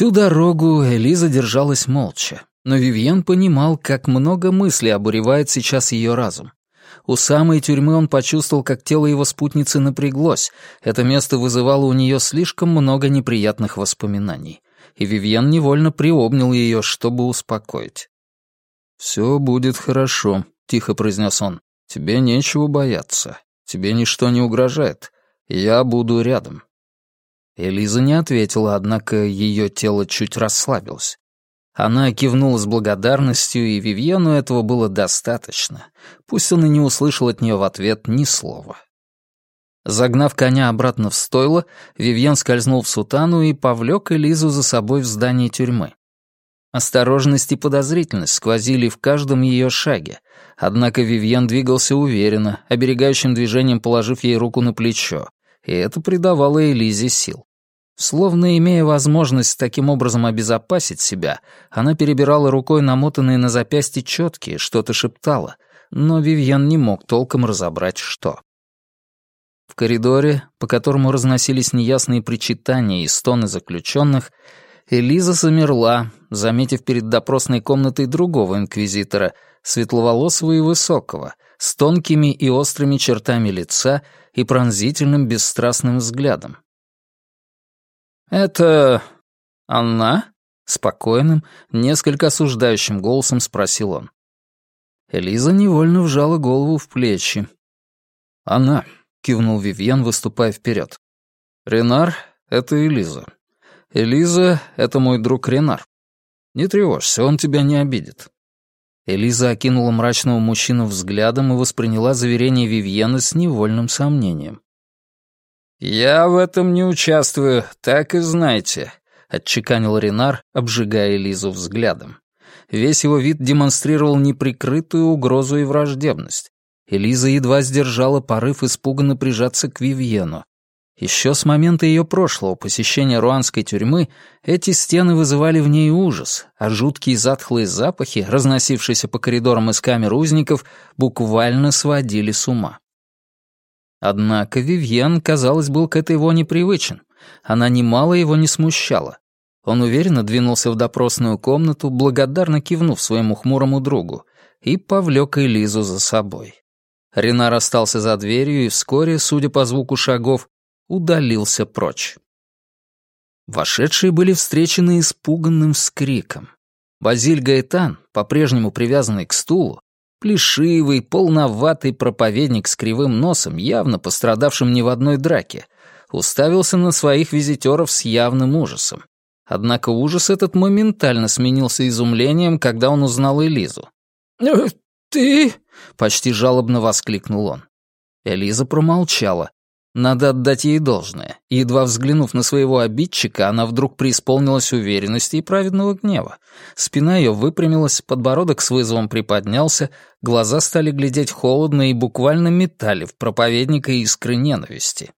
Всю дорогу Элиза держалась молча, но Вивьен понимал, как много мыслей обуревает сейчас ее разум. У самой тюрьмы он почувствовал, как тело его спутницы напряглось. Это место вызывало у нее слишком много неприятных воспоминаний. И Вивьен невольно приобнял ее, чтобы успокоить. «Все будет хорошо», — тихо произнес он. «Тебе нечего бояться. Тебе ничто не угрожает. Я буду рядом». Элиза не ответила, однако ее тело чуть расслабилось. Она кивнула с благодарностью, и Вивьену этого было достаточно. Пусть он и не услышал от нее в ответ ни слова. Загнав коня обратно в стойло, Вивьен скользнул в сутану и повлек Элизу за собой в здание тюрьмы. Осторожность и подозрительность сквозили в каждом ее шаге, однако Вивьен двигался уверенно, оберегающим движением положив ей руку на плечо, и это придавало Элизе сил. Словно имея возможность таким образом обезопасить себя, она перебирала рукой намотанные на запястье четкие, что-то шептала, но Вивьен не мог толком разобрать, что. В коридоре, по которому разносились неясные причитания и стоны заключенных, Элиза замерла, заметив перед допросной комнатой другого инквизитора, светловолосого и высокого, с тонкими и острыми чертами лица и пронзительным бесстрастным взглядом. «Это... она?» — спокойным, несколько осуждающим голосом спросил он. Элиза невольно вжала голову в плечи. «Она», — кивнул Вивьен, выступая вперед. «Ренар — это Элиза. Элиза — это мой друг Ренар. Не тревожься, он тебя не обидит». Элиза окинула мрачного мужчину взглядом и восприняла заверение Вивьена с невольным сомнением. «Я в этом не участвую, так и знайте», — отчеканил Ренар, обжигая Лизу взглядом. Весь его вид демонстрировал неприкрытую угрозу и враждебность. Элиза едва сдержала порыв испуганно прижаться к Вивьену. Еще с момента ее прошлого посещения руанской тюрьмы эти стены вызывали в ней ужас, а жуткие затхлые запахи, разносившиеся по коридорам из камер узников, буквально сводили с ума. Однако Вивьен, казалось, был к этой его непривычен. Она немало его не смущала. Он уверенно двинулся в допросную комнату, благодарно кивнув своему хмурому другу, и повлек Элизу за собой. Ренар остался за дверью и вскоре, судя по звуку шагов, удалился прочь. Вошедшие были встречены испуганным скриком. Базиль Гаэтан, по-прежнему привязанный к стулу, Плешивый, полноватый проповедник с кривым носом, явно пострадавшим не в одной драке, уставился на своих визитеров с явным ужасом. Однако ужас этот моментально сменился изумлением, когда он узнал Элизу. «Э, «Ты...» — почти жалобно воскликнул он. Элиза промолчала, надо отдать ей должное. Едва взглянув на своего обидчика, она вдруг преисполнилась уверенности и праведного гнева. Спина ее выпрямилась, подбородок с вызовом приподнялся, глаза стали глядеть холодно и буквально метали в проповедника искры ненависти.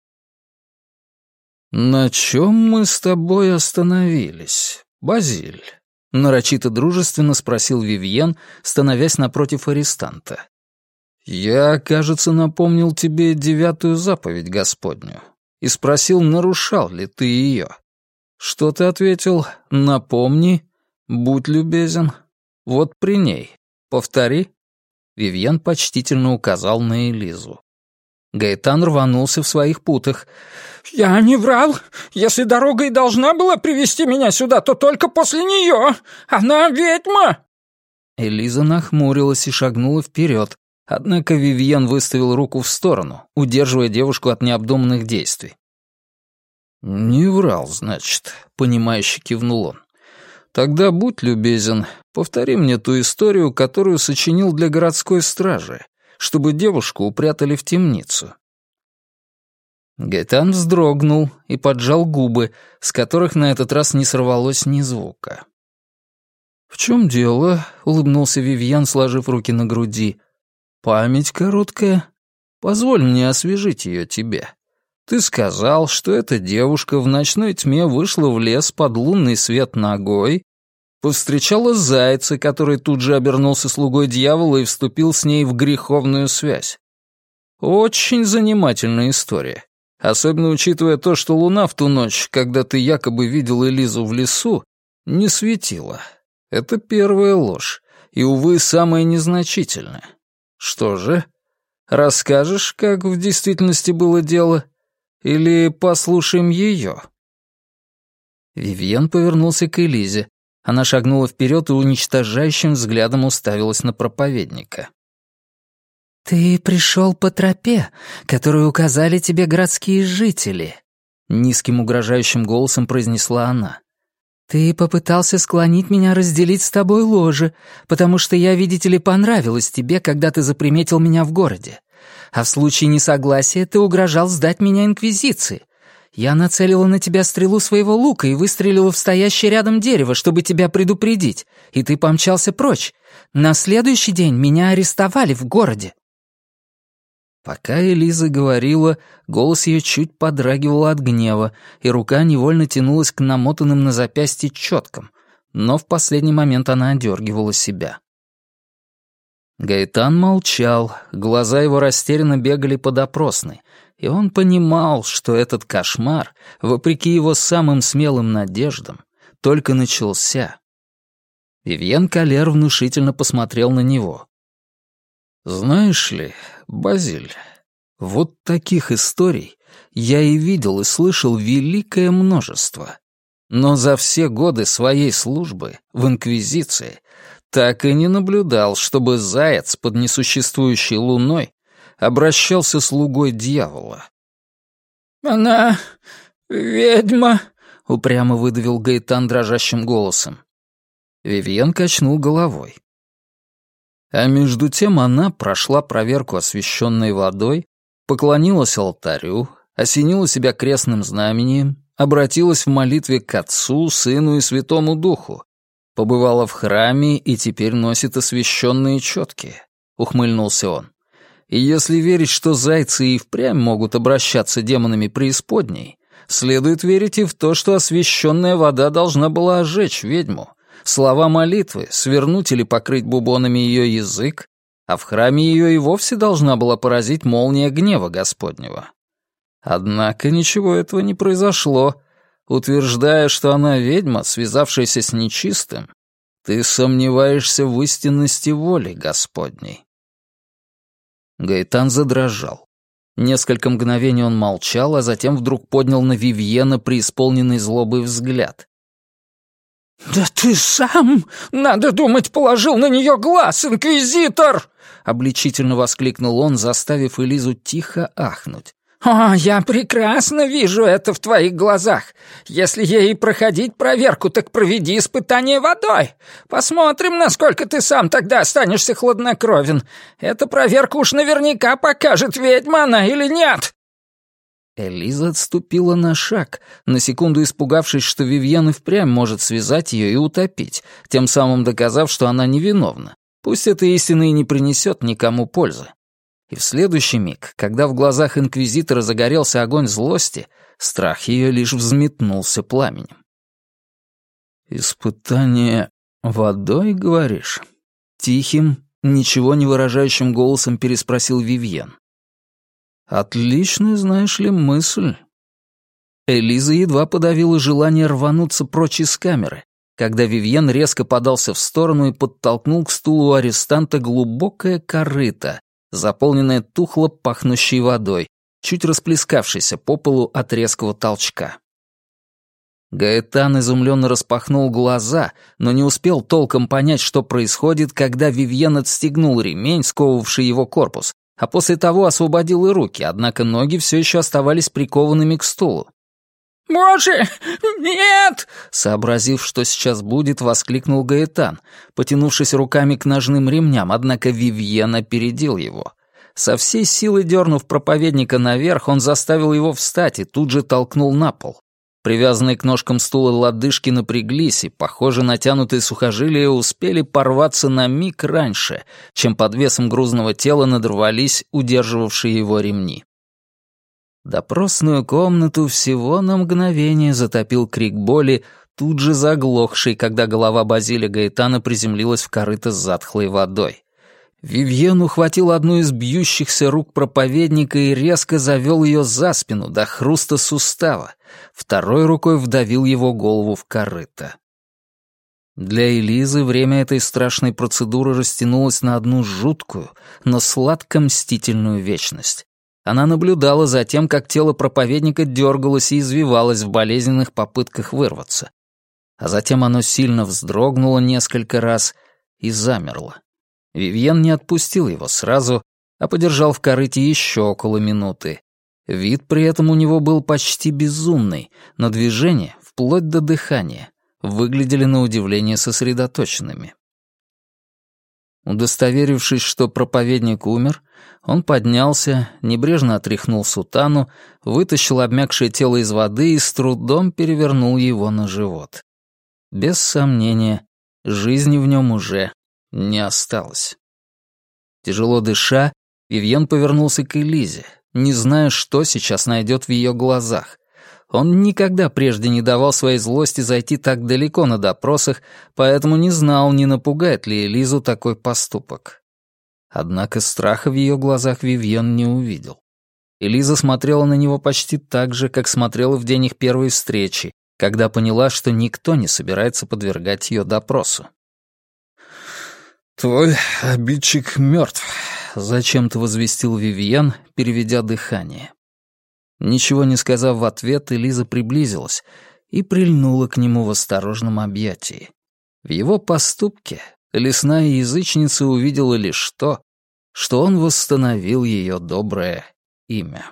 «На чем мы с тобой остановились, Базиль?» — нарочито дружественно спросил Вивьен, становясь напротив арестанта. «Я, кажется, напомнил тебе девятую заповедь Господню и спросил, нарушал ли ты ее. Что ты ответил? Напомни, будь любезен. Вот при ней. Повтори». Вивьен почтительно указал на Элизу. Гаэтан рванулся в своих путах. «Я не врал. Если дорога и должна была привести меня сюда, то только после нее. Она ведьма!» Элиза нахмурилась и шагнула вперед, Однако Вивьен выставил руку в сторону, удерживая девушку от необдуманных действий. «Не врал, значит», — понимающе кивнул он. «Тогда будь любезен, повтори мне ту историю, которую сочинил для городской стражи, чтобы девушку упрятали в темницу». Гайтан вздрогнул и поджал губы, с которых на этот раз не сорвалось ни звука. «В чем дело?» — улыбнулся Вивьен, сложив руки на груди. Память короткая. Позволь мне освежить ее тебе. Ты сказал, что эта девушка в ночной тьме вышла в лес под лунный свет ногой, повстречала зайца, который тут же обернулся слугой дьявола и вступил с ней в греховную связь. Очень занимательная история. Особенно учитывая то, что луна в ту ночь, когда ты якобы видел Элизу в лесу, не светило. Это первая ложь, и, увы, самая незначительная. Что же, расскажешь, как в действительности было дело, или послушаем ее?» Вивьен повернулся к Элизе. Она шагнула вперед и уничтожающим взглядом уставилась на проповедника. «Ты пришел по тропе, которую указали тебе городские жители», — низким угрожающим голосом произнесла она. «Ты попытался склонить меня разделить с тобой ложе, потому что я, видите ли, понравилась тебе, когда ты заприметил меня в городе. А в случае несогласия ты угрожал сдать меня Инквизиции. Я нацелила на тебя стрелу своего лука и выстрелила в стоящее рядом дерево, чтобы тебя предупредить, и ты помчался прочь. На следующий день меня арестовали в городе». Пока Элиза говорила, голос ее чуть подрагивал от гнева, и рука невольно тянулась к намотанным на запястье четкам, но в последний момент она одергивала себя. Гайтан молчал, глаза его растерянно бегали под опросной, и он понимал, что этот кошмар, вопреки его самым смелым надеждам, только начался. Вивьен Калер внушительно посмотрел на него. «Знаешь ли, Базиль, вот таких историй я и видел и слышал великое множество. Но за все годы своей службы в Инквизиции так и не наблюдал, чтобы заяц под несуществующей луной обращался слугой дьявола. «Она ведьма», — упрямо выдавил Гайтан дрожащим голосом. Вивьен качнул головой. А между тем она прошла проверку освященной водой, поклонилась алтарю, осенила себя крестным знамением, обратилась в молитве к Отцу, Сыну и Святому Духу, побывала в храме и теперь носит освященные четки, ухмыльнулся он. И если верить, что зайцы и впрямь могут обращаться демонами преисподней, следует верить и в то, что освященная вода должна была ожечь ведьму, слова молитвы, свернуть или покрыть бубонами ее язык, а в храме ее и вовсе должна была поразить молния гнева Господнего. Однако ничего этого не произошло. Утверждая, что она ведьма, связавшаяся с нечистым, ты сомневаешься в истинности воли Господней. Гайтан задрожал. Несколько мгновений он молчал, а затем вдруг поднял на Вивьена преисполненный злобый взгляд. «Да ты сам, надо думать, положил на нее глаз, инквизитор!» — обличительно воскликнул он, заставив Элизу тихо ахнуть. «О, я прекрасно вижу это в твоих глазах. Если ей проходить проверку, так проведи испытание водой. Посмотрим, насколько ты сам тогда останешься хладнокровен. Эта проверка уж наверняка покажет, ведьма она или нет». Элиза отступила на шаг, на секунду испугавшись, что Вивьен и впрямь может связать ее и утопить, тем самым доказав, что она невиновна. Пусть эта истина и не принесет никому пользы. И в следующий миг, когда в глазах инквизитора загорелся огонь злости, страх ее лишь взметнулся пламенем. «Испытание водой, говоришь?» Тихим, ничего не выражающим голосом переспросил Вивьен. Отличная, знаешь ли, мысль. Элиза едва подавила желание рвануться прочь из камеры, когда Вивьен резко подался в сторону и подтолкнул к стулу арестанта глубокое корыто, заполненное тухло пахнущей водой, чуть расплескавшейся по полу от резкого толчка. Гаэтан изумленно распахнул глаза, но не успел толком понять, что происходит, когда Вивьен отстегнул ремень, сковывавший его корпус, а после того освободил и руки, однако ноги все еще оставались прикованными к стулу. «Боже, нет!» Сообразив, что сейчас будет, воскликнул Гаэтан, потянувшись руками к ножным ремням, однако Вивьен опередил его. Со всей силы дернув проповедника наверх, он заставил его встать и тут же толкнул на пол. Привязанные к ножкам стула лодыжки напряглись, и, похоже, натянутые сухожилия успели порваться на миг раньше, чем под весом грузного тела надрвались удерживавшие его ремни. Допросную комнату всего на мгновение затопил крик боли, тут же заглохший, когда голова Базиля Гаэтана приземлилась в корыто с затхлой водой. Вивьен ухватил одну из бьющихся рук проповедника и резко завел ее за спину до хруста сустава. Второй рукой вдавил его голову в корыто. Для Элизы время этой страшной процедуры растянулось на одну жуткую, но сладко-мстительную вечность. Она наблюдала за тем, как тело проповедника дергалось и извивалось в болезненных попытках вырваться. А затем оно сильно вздрогнуло несколько раз и замерло. Вивьен не отпустил его сразу, а подержал в корыте еще около минуты. Вид при этом у него был почти безумный, но движение, вплоть до дыхания, выглядели на удивление сосредоточенными. Удостоверившись, что проповедник умер, он поднялся, небрежно отряхнул сутану, вытащил обмякшее тело из воды и с трудом перевернул его на живот. Без сомнения, жизни в нем уже не осталось. Тяжело дыша, Вивьен повернулся к Элизе, не зная, что сейчас найдет в ее глазах, он никогда прежде не давал своей злости зайти так далеко на допросах, поэтому не знал, не напугает ли Элизу такой поступок. Однако страха в ее глазах Вивьен не увидел. Элиза смотрела на него почти так же, как смотрела в день их первой встречи, когда поняла, что никто не собирается подвергать ее допросу. «Твой обидчик мертв», — зачем-то возвестил Вивьен, переведя дыхание. Ничего не сказав в ответ, Элиза приблизилась и прильнула к нему в осторожном объятии. В его поступке лесная язычница увидела лишь то, что он восстановил ее доброе имя.